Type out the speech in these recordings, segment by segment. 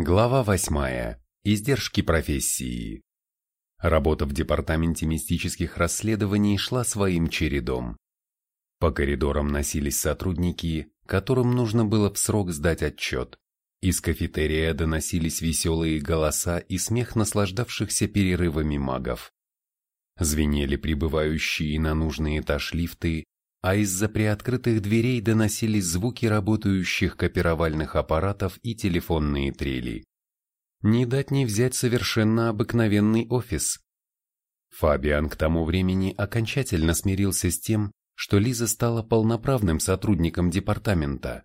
Глава 8. Издержки профессии. Работа в департаменте мистических расследований шла своим чередом. По коридорам носились сотрудники, которым нужно было в срок сдать отчет. Из кафетерия доносились веселые голоса и смех наслаждавшихся перерывами магов. Звенели прибывающие на нужный этаж лифты, а из-за приоткрытых дверей доносились звуки работающих копировальных аппаратов и телефонные трели. Не дать не взять совершенно обыкновенный офис. Фабиан к тому времени окончательно смирился с тем, что Лиза стала полноправным сотрудником департамента.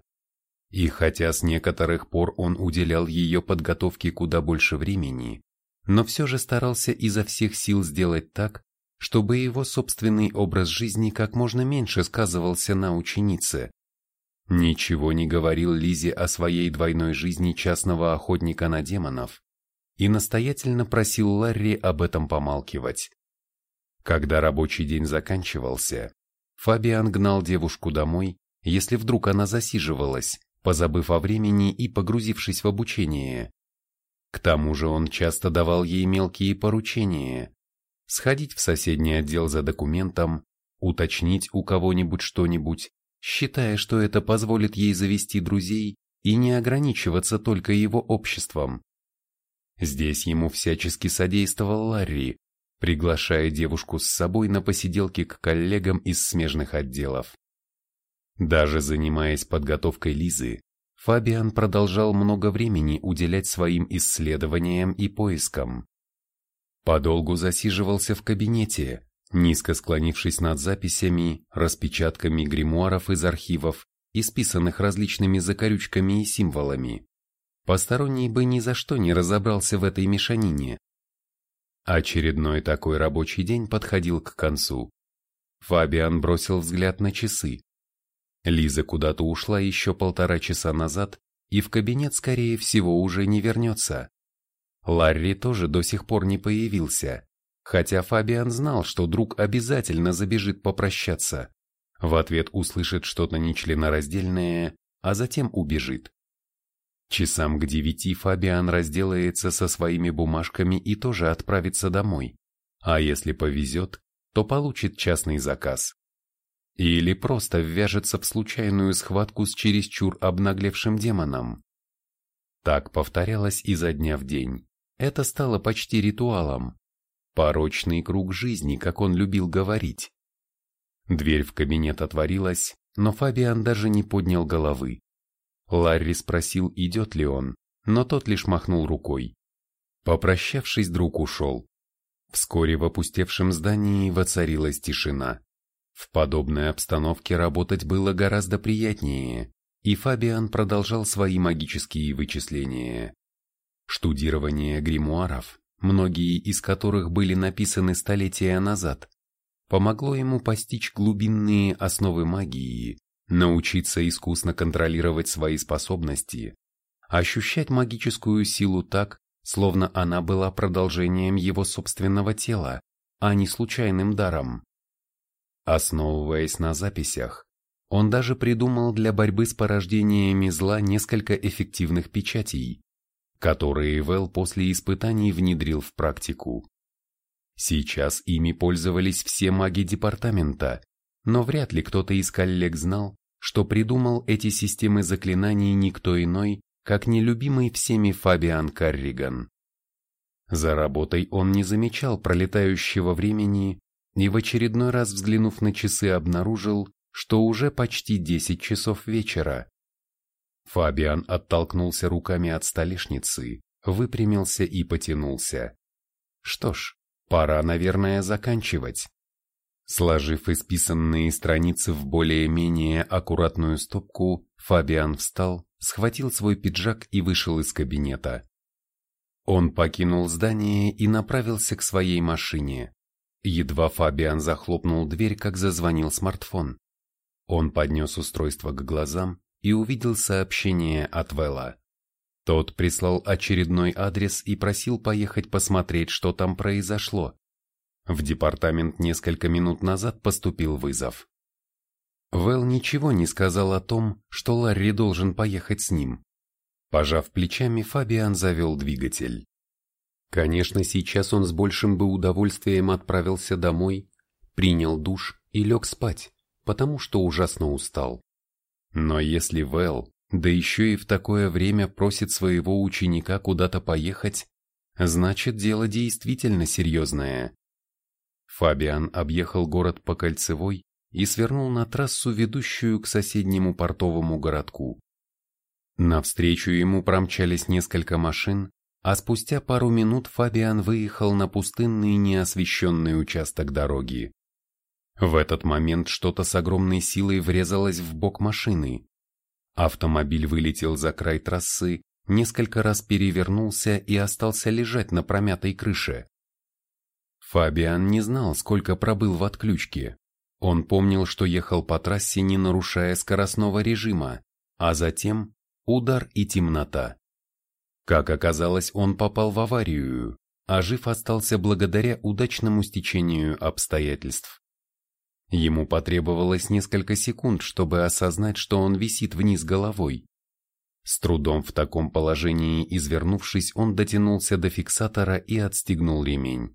И хотя с некоторых пор он уделял ее подготовке куда больше времени, но все же старался изо всех сил сделать так, чтобы его собственный образ жизни как можно меньше сказывался на ученице. Ничего не говорил Лизе о своей двойной жизни частного охотника на демонов и настоятельно просил Ларри об этом помалкивать. Когда рабочий день заканчивался, Фабиан гнал девушку домой, если вдруг она засиживалась, позабыв о времени и погрузившись в обучение. К тому же он часто давал ей мелкие поручения, сходить в соседний отдел за документом, уточнить у кого-нибудь что-нибудь, считая, что это позволит ей завести друзей и не ограничиваться только его обществом. Здесь ему всячески содействовал Ларри, приглашая девушку с собой на посиделки к коллегам из смежных отделов. Даже занимаясь подготовкой Лизы, Фабиан продолжал много времени уделять своим исследованиям и поискам. Подолгу засиживался в кабинете, низко склонившись над записями, распечатками гримуаров из архивов, исписанных различными закорючками и символами. Посторонний бы ни за что не разобрался в этой мешанине. Очередной такой рабочий день подходил к концу. Фабиан бросил взгляд на часы. Лиза куда-то ушла еще полтора часа назад и в кабинет, скорее всего, уже не вернется. Ларри тоже до сих пор не появился, хотя Фабиан знал, что друг обязательно забежит попрощаться. В ответ услышит что-то нечленораздельное, а затем убежит. Часам к девяти Фабиан разделается со своими бумажками и тоже отправится домой. А если повезет, то получит частный заказ. Или просто ввяжется в случайную схватку с чересчур обнаглевшим демоном. Так повторялось изо дня в день. Это стало почти ритуалом. Порочный круг жизни, как он любил говорить. Дверь в кабинет отворилась, но Фабиан даже не поднял головы. Ларри спросил, идет ли он, но тот лишь махнул рукой. Попрощавшись, друг ушел. Вскоре в опустевшем здании воцарилась тишина. В подобной обстановке работать было гораздо приятнее, и Фабиан продолжал свои магические вычисления. Штудирование гримуаров, многие из которых были написаны столетия назад, помогло ему постичь глубинные основы магии, научиться искусно контролировать свои способности, ощущать магическую силу так, словно она была продолжением его собственного тела, а не случайным даром. Основываясь на записях, он даже придумал для борьбы с порождениями зла несколько эффективных печатей, которые Вэл после испытаний внедрил в практику. Сейчас ими пользовались все маги департамента, но вряд ли кто-то из коллег знал, что придумал эти системы заклинаний никто иной, как нелюбимый всеми Фабиан Карриган. За работой он не замечал пролетающего времени и в очередной раз взглянув на часы обнаружил, что уже почти 10 часов вечера. Фабиан оттолкнулся руками от столешницы, выпрямился и потянулся. Что ж, пора, наверное, заканчивать. Сложив исписанные страницы в более-менее аккуратную стопку, Фабиан встал, схватил свой пиджак и вышел из кабинета. Он покинул здание и направился к своей машине. Едва Фабиан захлопнул дверь, как зазвонил смартфон. Он поднес устройство к глазам и увидел сообщение от Вэлла. Тот прислал очередной адрес и просил поехать посмотреть, что там произошло. В департамент несколько минут назад поступил вызов. Вэл ничего не сказал о том, что Ларри должен поехать с ним. Пожав плечами, Фабиан завел двигатель. Конечно, сейчас он с большим бы удовольствием отправился домой, принял душ и лег спать, потому что ужасно устал. Но если Вэл, да еще и в такое время просит своего ученика куда-то поехать, значит дело действительно серьезное. Фабиан объехал город по кольцевой и свернул на трассу, ведущую к соседнему портовому городку. Навстречу ему промчались несколько машин, а спустя пару минут Фабиан выехал на пустынный неосвещенный участок дороги. В этот момент что-то с огромной силой врезалось в бок машины. Автомобиль вылетел за край трассы, несколько раз перевернулся и остался лежать на промятой крыше. Фабиан не знал, сколько пробыл в отключке. Он помнил, что ехал по трассе, не нарушая скоростного режима, а затем удар и темнота. Как оказалось, он попал в аварию, а жив остался благодаря удачному стечению обстоятельств. Ему потребовалось несколько секунд, чтобы осознать, что он висит вниз головой. С трудом в таком положении извернувшись, он дотянулся до фиксатора и отстегнул ремень.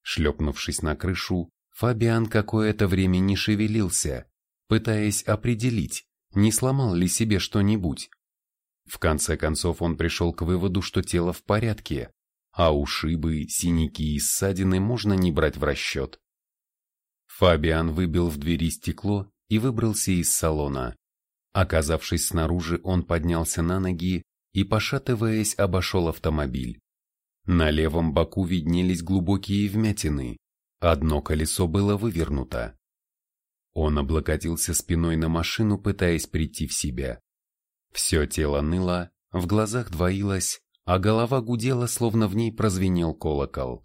Шлепнувшись на крышу, Фабиан какое-то время не шевелился, пытаясь определить, не сломал ли себе что-нибудь. В конце концов он пришел к выводу, что тело в порядке, а ушибы, синяки и ссадины можно не брать в расчет. Фабиан выбил в двери стекло и выбрался из салона. Оказавшись снаружи, он поднялся на ноги и, пошатываясь, обошел автомобиль. На левом боку виднелись глубокие вмятины, одно колесо было вывернуто. Он облокотился спиной на машину, пытаясь прийти в себя. Все тело ныло, в глазах двоилось, а голова гудела, словно в ней прозвенел колокол.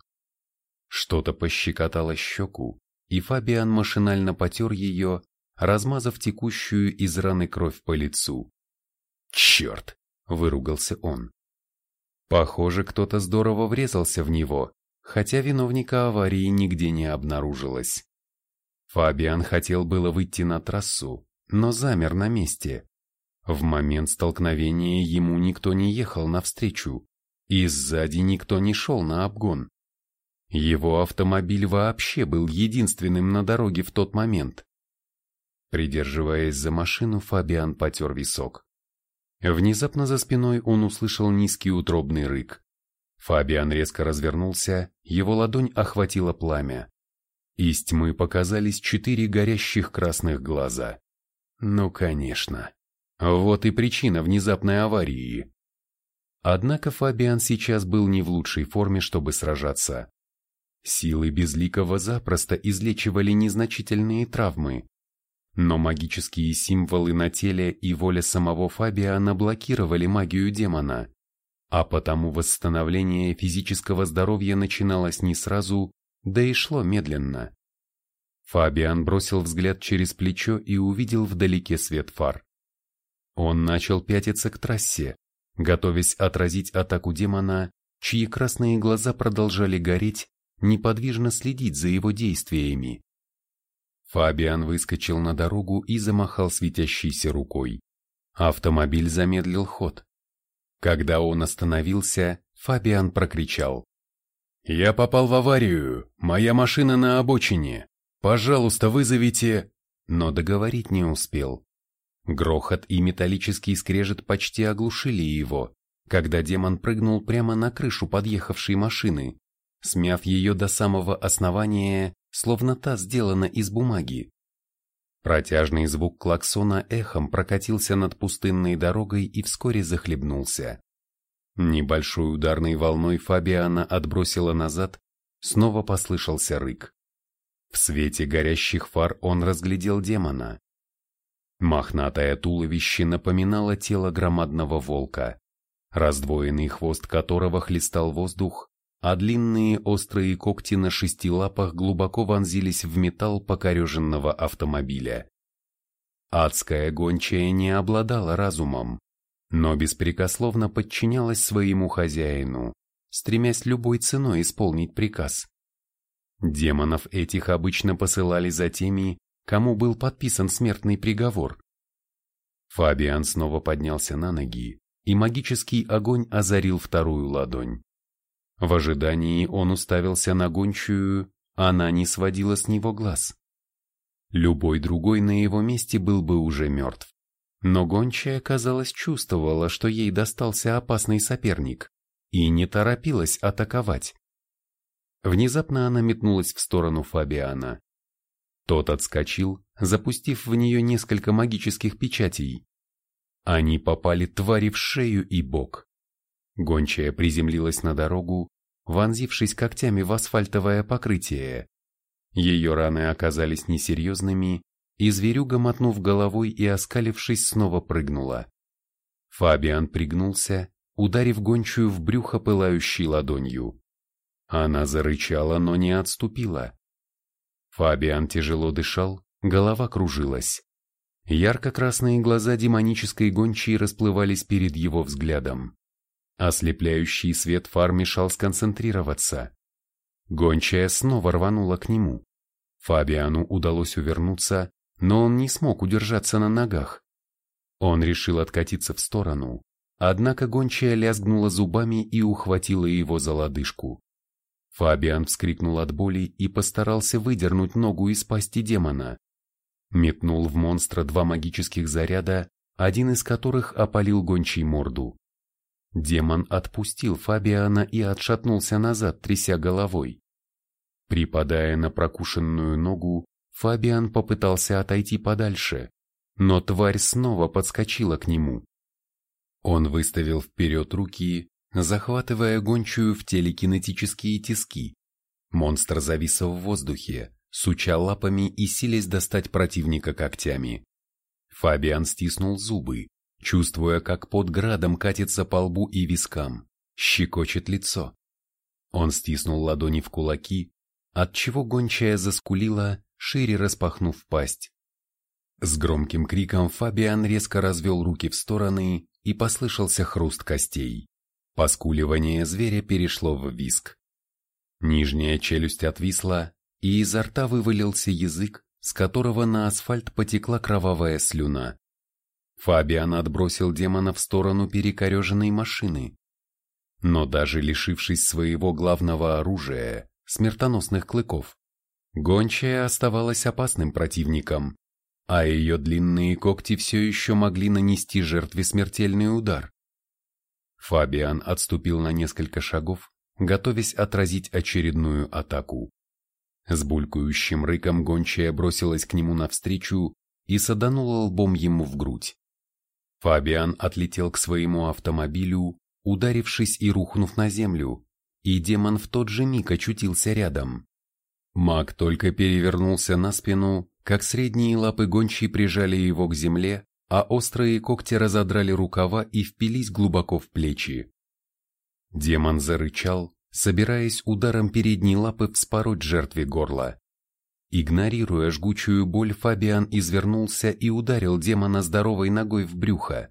Что-то пощекотало щеку, и Фабиан машинально потер ее, размазав текущую из раны кровь по лицу. «Черт!» — выругался он. Похоже, кто-то здорово врезался в него, хотя виновника аварии нигде не обнаружилось. Фабиан хотел было выйти на трассу, но замер на месте, в момент столкновения ему никто не ехал навстречу, и сзади никто не шел на обгон. Его автомобиль вообще был единственным на дороге в тот момент. Придерживаясь за машину, Фабиан потер висок. Внезапно за спиной он услышал низкий утробный рык. Фабиан резко развернулся, его ладонь охватила пламя. Из тьмы показались четыре горящих красных глаза. Ну, конечно. Вот и причина внезапной аварии. Однако Фабиан сейчас был не в лучшей форме, чтобы сражаться. Силы Безликого запросто излечивали незначительные травмы, но магические символы на теле и воля самого Фабиана блокировали магию демона, а потому восстановление физического здоровья начиналось не сразу, да и шло медленно. Фабиан бросил взгляд через плечо и увидел вдалеке свет фар. Он начал пятиться к трассе, готовясь отразить атаку демона, чьи красные глаза продолжали гореть, неподвижно следить за его действиями. Фабиан выскочил на дорогу и замахал светящейся рукой. Автомобиль замедлил ход. Когда он остановился, Фабиан прокричал. «Я попал в аварию! Моя машина на обочине! Пожалуйста, вызовите...» Но договорить не успел. Грохот и металлический скрежет почти оглушили его, когда демон прыгнул прямо на крышу подъехавшей машины, смяв ее до самого основания, словно та сделана из бумаги. Протяжный звук клаксона эхом прокатился над пустынной дорогой и вскоре захлебнулся. Небольшой ударной волной Фабиана отбросила назад, снова послышался рык. В свете горящих фар он разглядел демона, Мохнатое туловище напоминало тело громадного волка, раздвоенный хвост которого хлестал воздух, а длинные острые когти на шести лапах глубоко вонзились в металл покореженного автомобиля. Адская гончая не обладала разумом, но беспрекословно подчинялась своему хозяину, стремясь любой ценой исполнить приказ. Демонов этих обычно посылали за теми, кому был подписан смертный приговор. Фабиан снова поднялся на ноги и магический огонь озарил вторую ладонь. В ожидании он уставился на гончую, она не сводила с него глаз. Любой другой на его месте был бы уже мертв. Но гончая, казалось, чувствовала, что ей достался опасный соперник, и не торопилась атаковать. Внезапно она метнулась в сторону Фабиана. Тот отскочил, запустив в нее несколько магических печатей. Они попали твари в шею и бок. Гончая приземлилась на дорогу, вонзившись когтями в асфальтовое покрытие. Ее раны оказались несерьезными, и зверюга, мотнув головой и оскалившись, снова прыгнула. Фабиан пригнулся, ударив гончую в брюхо пылающей ладонью. Она зарычала, но не отступила. Фабиан тяжело дышал, голова кружилась. Ярко-красные глаза демонической гончей расплывались перед его взглядом. Ослепляющий свет фар мешал сконцентрироваться. Гончая снова рванула к нему. Фабиану удалось увернуться, но он не смог удержаться на ногах. Он решил откатиться в сторону, однако гончая лязгнула зубами и ухватила его за лодыжку. Фабиан вскрикнул от боли и постарался выдернуть ногу из пасти демона метнул в монстра два магических заряда, один из которых опалил гончий морду. Демон отпустил Фабиана и отшатнулся назад, тряся головой. Припадая на прокушенную ногу, Фабиан попытался отойти подальше, но тварь снова подскочила к нему. Он выставил вперед руки, захватывая гончую в телекинетические тиски. Монстр завис в воздухе, суча лапами и силясь достать противника когтями. Фабиан стиснул зубы, чувствуя, как под градом катится по лбу и вискам, щекочет лицо. Он стиснул ладони в кулаки, отчего гончая заскулила, шире распахнув пасть. С громким криком Фабиан резко развел руки в стороны и послышался хруст костей. Поскуливание зверя перешло в виск. Нижняя челюсть отвисла, и изо рта вывалился язык, с которого на асфальт потекла кровавая слюна. Фабиан отбросил демона в сторону перекореженной машины. Но даже лишившись своего главного оружия, смертоносных клыков, гончая оставалась опасным противником, а ее длинные когти все еще могли нанести жертве смертельный удар. Фабиан отступил на несколько шагов, готовясь отразить очередную атаку. С булькающим рыком гончая бросилась к нему навстречу и саданула лбом ему в грудь. Фабиан отлетел к своему автомобилю, ударившись и рухнув на землю, и демон в тот же миг очутился рядом. Маг только перевернулся на спину, как средние лапы гончей прижали его к земле, а острые когти разодрали рукава и впились глубоко в плечи. Демон зарычал, собираясь ударом передней лапы вспороть жертве горло. Игнорируя жгучую боль, Фабиан извернулся и ударил демона здоровой ногой в брюхо.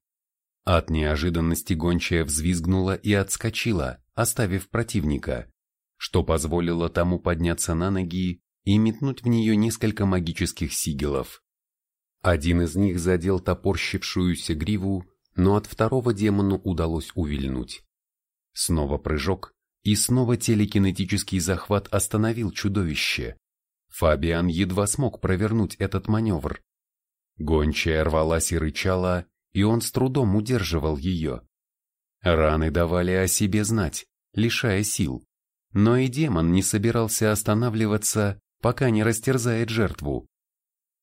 От неожиданности гончая взвизгнула и отскочила, оставив противника, что позволило тому подняться на ноги и метнуть в нее несколько магических сигелов. Один из них задел топорщившуюся гриву, но от второго демону удалось увильнуть. Снова прыжок, и снова телекинетический захват остановил чудовище. Фабиан едва смог провернуть этот маневр. Гончая рвалась и рычала, и он с трудом удерживал ее. Раны давали о себе знать, лишая сил. Но и демон не собирался останавливаться, пока не растерзает жертву.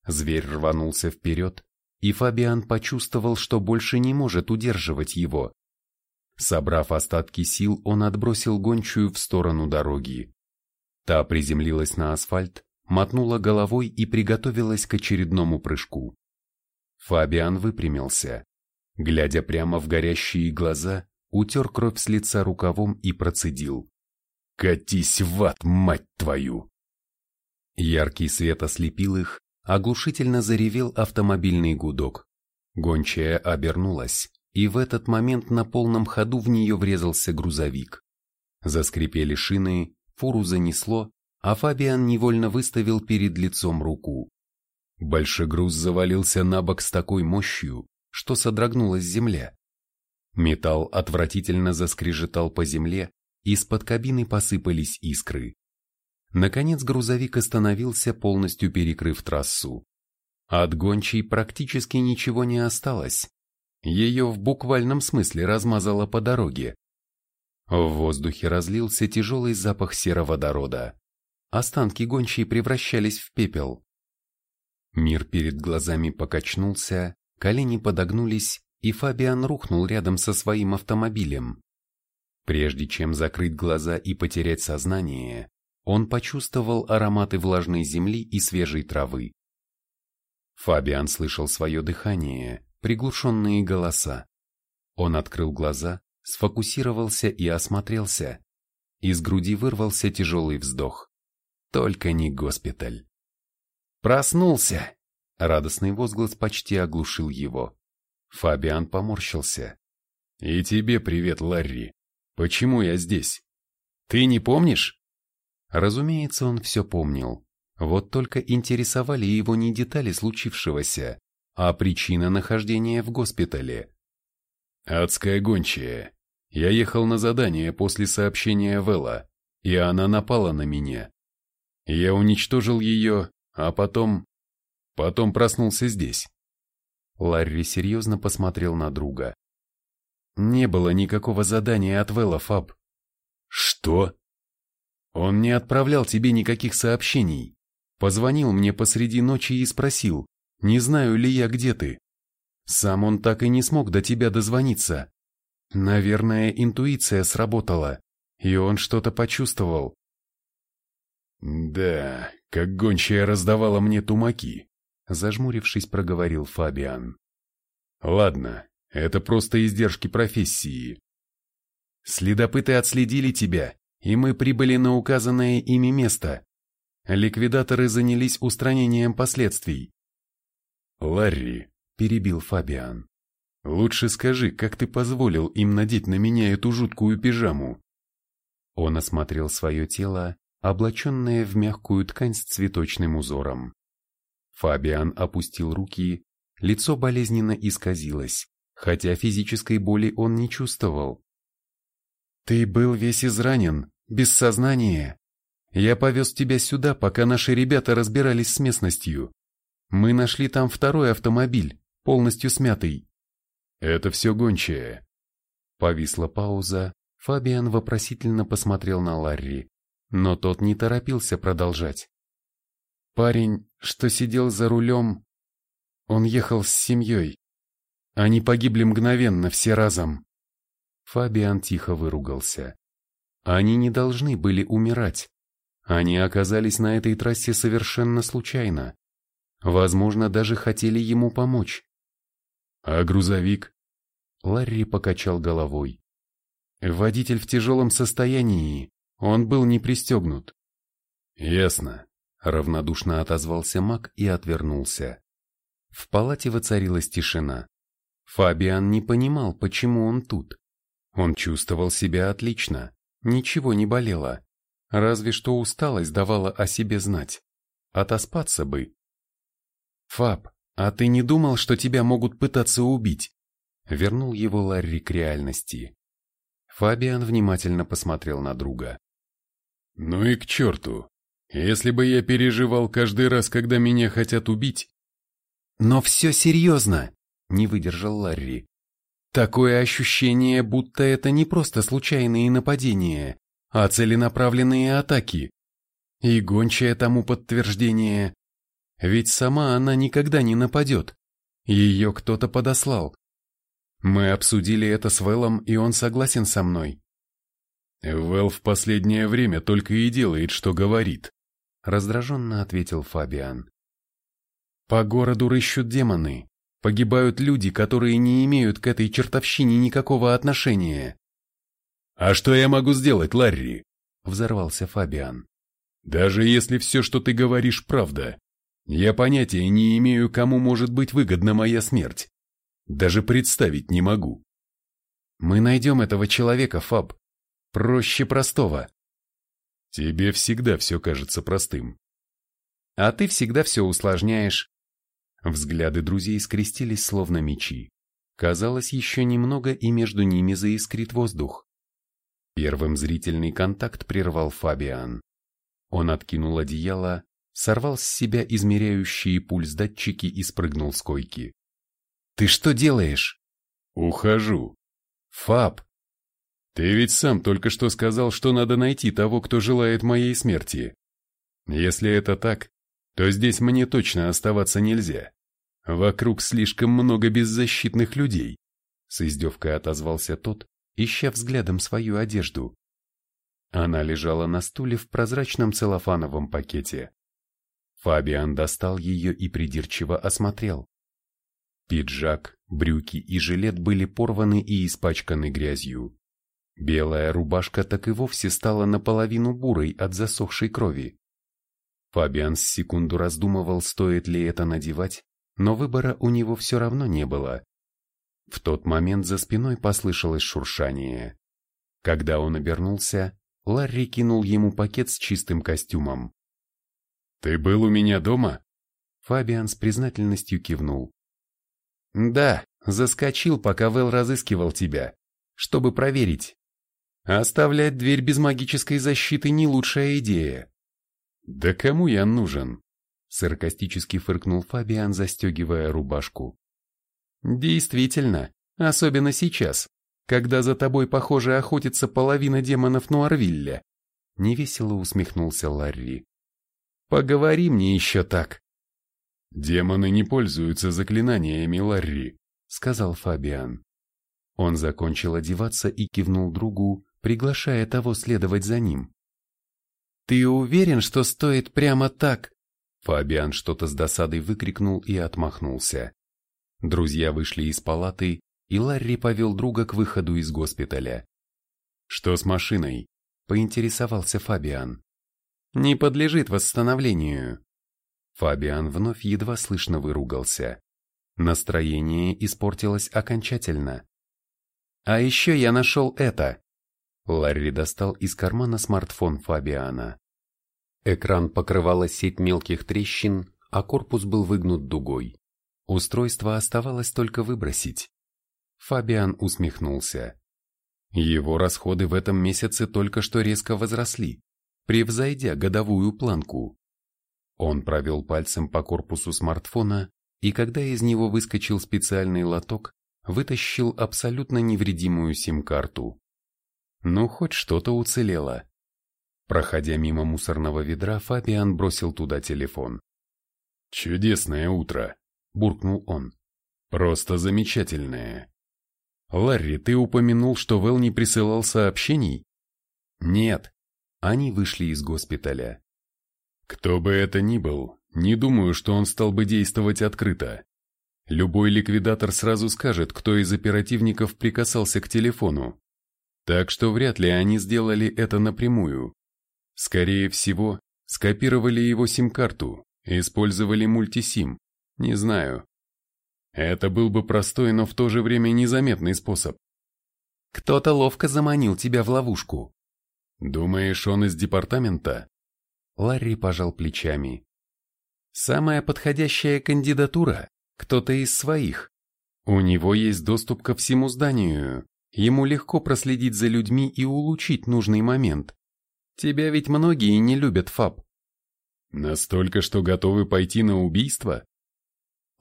Зверь рванулся вперед, и Фабиан почувствовал, что больше не может удерживать его. Собрав остатки сил, он отбросил гончую в сторону дороги. Та приземлилась на асфальт, мотнула головой и приготовилась к очередному прыжку. Фабиан выпрямился. Глядя прямо в горящие глаза, утер кровь с лица рукавом и процедил. «Катись в ад, мать твою!» Яркий свет ослепил их, оглушительно заревел автомобильный гудок. Гончая обернулась и в этот момент на полном ходу в нее врезался грузовик. Заскрипели шины, фуру занесло, а Фабиан невольно выставил перед лицом руку. Большегруз завалился на бок с такой мощью, что содрогнулась земля. Металл отвратительно заскрежетал по земле, из-под кабины посыпались искры. Наконец грузовик остановился, полностью перекрыв трассу. От гончей практически ничего не осталось. Ее в буквальном смысле размазало по дороге. В воздухе разлился тяжелый запах сероводорода. Останки гончей превращались в пепел. Мир перед глазами покачнулся, колени подогнулись, и Фабиан рухнул рядом со своим автомобилем. Прежде чем закрыть глаза и потерять сознание, он почувствовал ароматы влажной земли и свежей травы. Фабиан слышал свое дыхание, приглушенные голоса. Он открыл глаза, сфокусировался и осмотрелся. Из груди вырвался тяжелый вздох. Только не госпиталь. «Проснулся!» Радостный возглас почти оглушил его. Фабиан поморщился. «И тебе привет, Ларри. Почему я здесь? Ты не помнишь?» Разумеется, он все помнил. Вот только интересовали его не детали случившегося, а причина нахождения в госпитале. «Адская гончая. Я ехал на задание после сообщения Вэлла, и она напала на меня. Я уничтожил ее, а потом... Потом проснулся здесь». Ларри серьезно посмотрел на друга. «Не было никакого задания от Вэлла, Фаб». «Что?» Он не отправлял тебе никаких сообщений. Позвонил мне посреди ночи и спросил, не знаю ли я, где ты. Сам он так и не смог до тебя дозвониться. Наверное, интуиция сработала, и он что-то почувствовал. «Да, как гончая раздавала мне тумаки», — зажмурившись, проговорил Фабиан. «Ладно, это просто издержки профессии. Следопыты отследили тебя и мы прибыли на указанное ими место. Ликвидаторы занялись устранением последствий. «Ларри», — перебил Фабиан, — «лучше скажи, как ты позволил им надеть на меня эту жуткую пижаму?» Он осмотрел свое тело, облаченное в мягкую ткань с цветочным узором. Фабиан опустил руки, лицо болезненно исказилось, хотя физической боли он не чувствовал. «Ты был весь изранен, без сознания. Я повез тебя сюда, пока наши ребята разбирались с местностью. Мы нашли там второй автомобиль, полностью смятый». «Это все гончая». Повисла пауза, Фабиан вопросительно посмотрел на Ларри, но тот не торопился продолжать. Парень, что сидел за рулем, он ехал с семьей. Они погибли мгновенно, все разом. Фабиан тихо выругался. Они не должны были умирать. Они оказались на этой трассе совершенно случайно. Возможно, даже хотели ему помочь. А грузовик? Ларри покачал головой. Водитель в тяжелом состоянии. Он был не пристегнут. Ясно. Равнодушно отозвался Мак и отвернулся. В палате воцарилась тишина. Фабиан не понимал, почему он тут. Он чувствовал себя отлично, ничего не болело, разве что усталость давала о себе знать. Отоспаться бы. «Фаб, а ты не думал, что тебя могут пытаться убить?» Вернул его Ларри к реальности. Фабиан внимательно посмотрел на друга. «Ну и к черту! Если бы я переживал каждый раз, когда меня хотят убить...» «Но все серьезно!» — не выдержал Ларри. Такое ощущение, будто это не просто случайные нападения, а целенаправленные атаки. И гончая тому подтверждение. Ведь сама она никогда не нападет. Ее кто-то подослал. Мы обсудили это с Вэллом, и он согласен со мной. Вэлл в последнее время только и делает, что говорит, раздраженно ответил Фабиан. По городу рыщут демоны, Погибают люди, которые не имеют к этой чертовщине никакого отношения. «А что я могу сделать, Ларри?» – взорвался Фабиан. «Даже если все, что ты говоришь, правда, я понятия не имею, кому может быть выгодна моя смерть. Даже представить не могу». «Мы найдем этого человека, Фаб. Проще простого». «Тебе всегда все кажется простым». «А ты всегда все усложняешь. Взгляды друзей скрестились словно мечи. Казалось, еще немного и между ними заискрит воздух. Первым зрительный контакт прервал Фабиан. Он откинул одеяло, сорвал с себя измеряющие пульс датчики и спрыгнул с койки. «Ты что делаешь?» «Ухожу». «Фаб!» «Ты ведь сам только что сказал, что надо найти того, кто желает моей смерти. Если это так, то здесь мне точно оставаться нельзя. Вокруг слишком много беззащитных людей», — с издевкой отозвался тот, ища взглядом свою одежду. Она лежала на стуле в прозрачном целлофановом пакете. Фабиан достал ее и придирчиво осмотрел. Пиджак, брюки и жилет были порваны и испачканы грязью. Белая рубашка так и вовсе стала наполовину бурой от засохшей крови. Фабиан с секунду раздумывал, стоит ли это надевать, но выбора у него все равно не было. В тот момент за спиной послышалось шуршание. Когда он обернулся, Ларри кинул ему пакет с чистым костюмом. «Ты был у меня дома?» Фабиан с признательностью кивнул. «Да, заскочил, пока Вэл разыскивал тебя, чтобы проверить. Оставлять дверь без магической защиты не лучшая идея». «Да кому я нужен?» Саркастически фыркнул Фабиан, застегивая рубашку. «Действительно, особенно сейчас, когда за тобой, похоже, охотится половина демонов Нуарвилля», невесело усмехнулся Ларри. «Поговори мне еще так». «Демоны не пользуются заклинаниями, Ларри», сказал Фабиан. Он закончил одеваться и кивнул другу, приглашая того следовать за ним. «Ты уверен, что стоит прямо так?» Фабиан что-то с досадой выкрикнул и отмахнулся. Друзья вышли из палаты, и Ларри повел друга к выходу из госпиталя. «Что с машиной?» – поинтересовался Фабиан. «Не подлежит восстановлению». Фабиан вновь едва слышно выругался. Настроение испортилось окончательно. «А еще я нашел это!» Ларри достал из кармана смартфон Фабиана. Экран покрывала сеть мелких трещин, а корпус был выгнут дугой. Устройство оставалось только выбросить. Фабиан усмехнулся. Его расходы в этом месяце только что резко возросли, превзойдя годовую планку. Он провел пальцем по корпусу смартфона, и когда из него выскочил специальный лоток, вытащил абсолютно невредимую сим-карту. Ну, хоть что-то уцелело. Проходя мимо мусорного ведра, Фабиан бросил туда телефон. «Чудесное утро», — буркнул он. «Просто замечательное». «Ларри, ты упомянул, что Вэл не присылал сообщений?» «Нет». Они вышли из госпиталя. «Кто бы это ни был, не думаю, что он стал бы действовать открыто. Любой ликвидатор сразу скажет, кто из оперативников прикасался к телефону. Так что вряд ли они сделали это напрямую. Скорее всего, скопировали его сим-карту, использовали мультисим, не знаю. Это был бы простой, но в то же время незаметный способ. Кто-то ловко заманил тебя в ловушку. Думаешь, он из департамента? Ларри пожал плечами. Самая подходящая кандидатура – кто-то из своих. У него есть доступ ко всему зданию. Ему легко проследить за людьми и улучшить нужный момент. Тебя ведь многие не любят, Фаб. Настолько, что готовы пойти на убийство?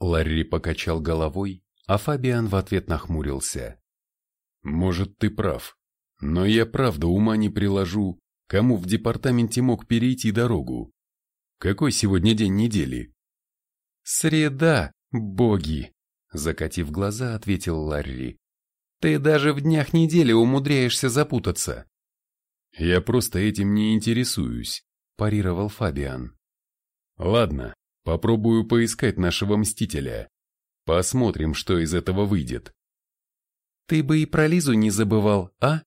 Ларри покачал головой, а Фабиан в ответ нахмурился. «Может, ты прав, но я правда ума не приложу, кому в департаменте мог перейти дорогу. Какой сегодня день недели?» «Среда, боги!» — закатив глаза, ответил Ларри. «Ты даже в днях недели умудряешься запутаться». «Я просто этим не интересуюсь», – парировал Фабиан. «Ладно, Попробую поискать нашего Мстителя. Посмотрим, что из этого выйдет. Ты бы и про Лизу не забывал, а?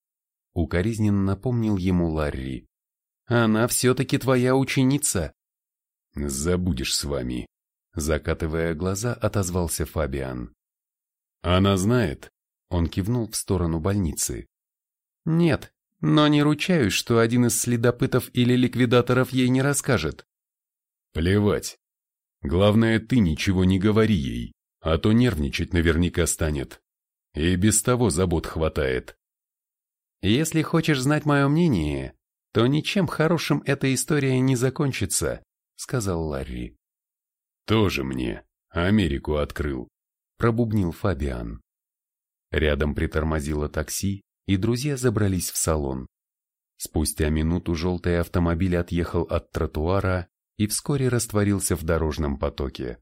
Укоризненно напомнил ему Ларри. Она все-таки твоя ученица. Забудешь с вами. Закатывая глаза, отозвался Фабиан. Она знает. Он кивнул в сторону больницы. Нет, но не ручаюсь, что один из следопытов или ликвидаторов ей не расскажет. Плевать. Главное, ты ничего не говори ей, а то нервничать наверняка станет. И без того забот хватает. Если хочешь знать мое мнение, то ничем хорошим эта история не закончится, сказал Ларри. Тоже мне. Америку открыл. Пробубнил Фабиан. Рядом притормозило такси, и друзья забрались в салон. Спустя минуту желтый автомобиль отъехал от тротуара и вскоре растворился в дорожном потоке.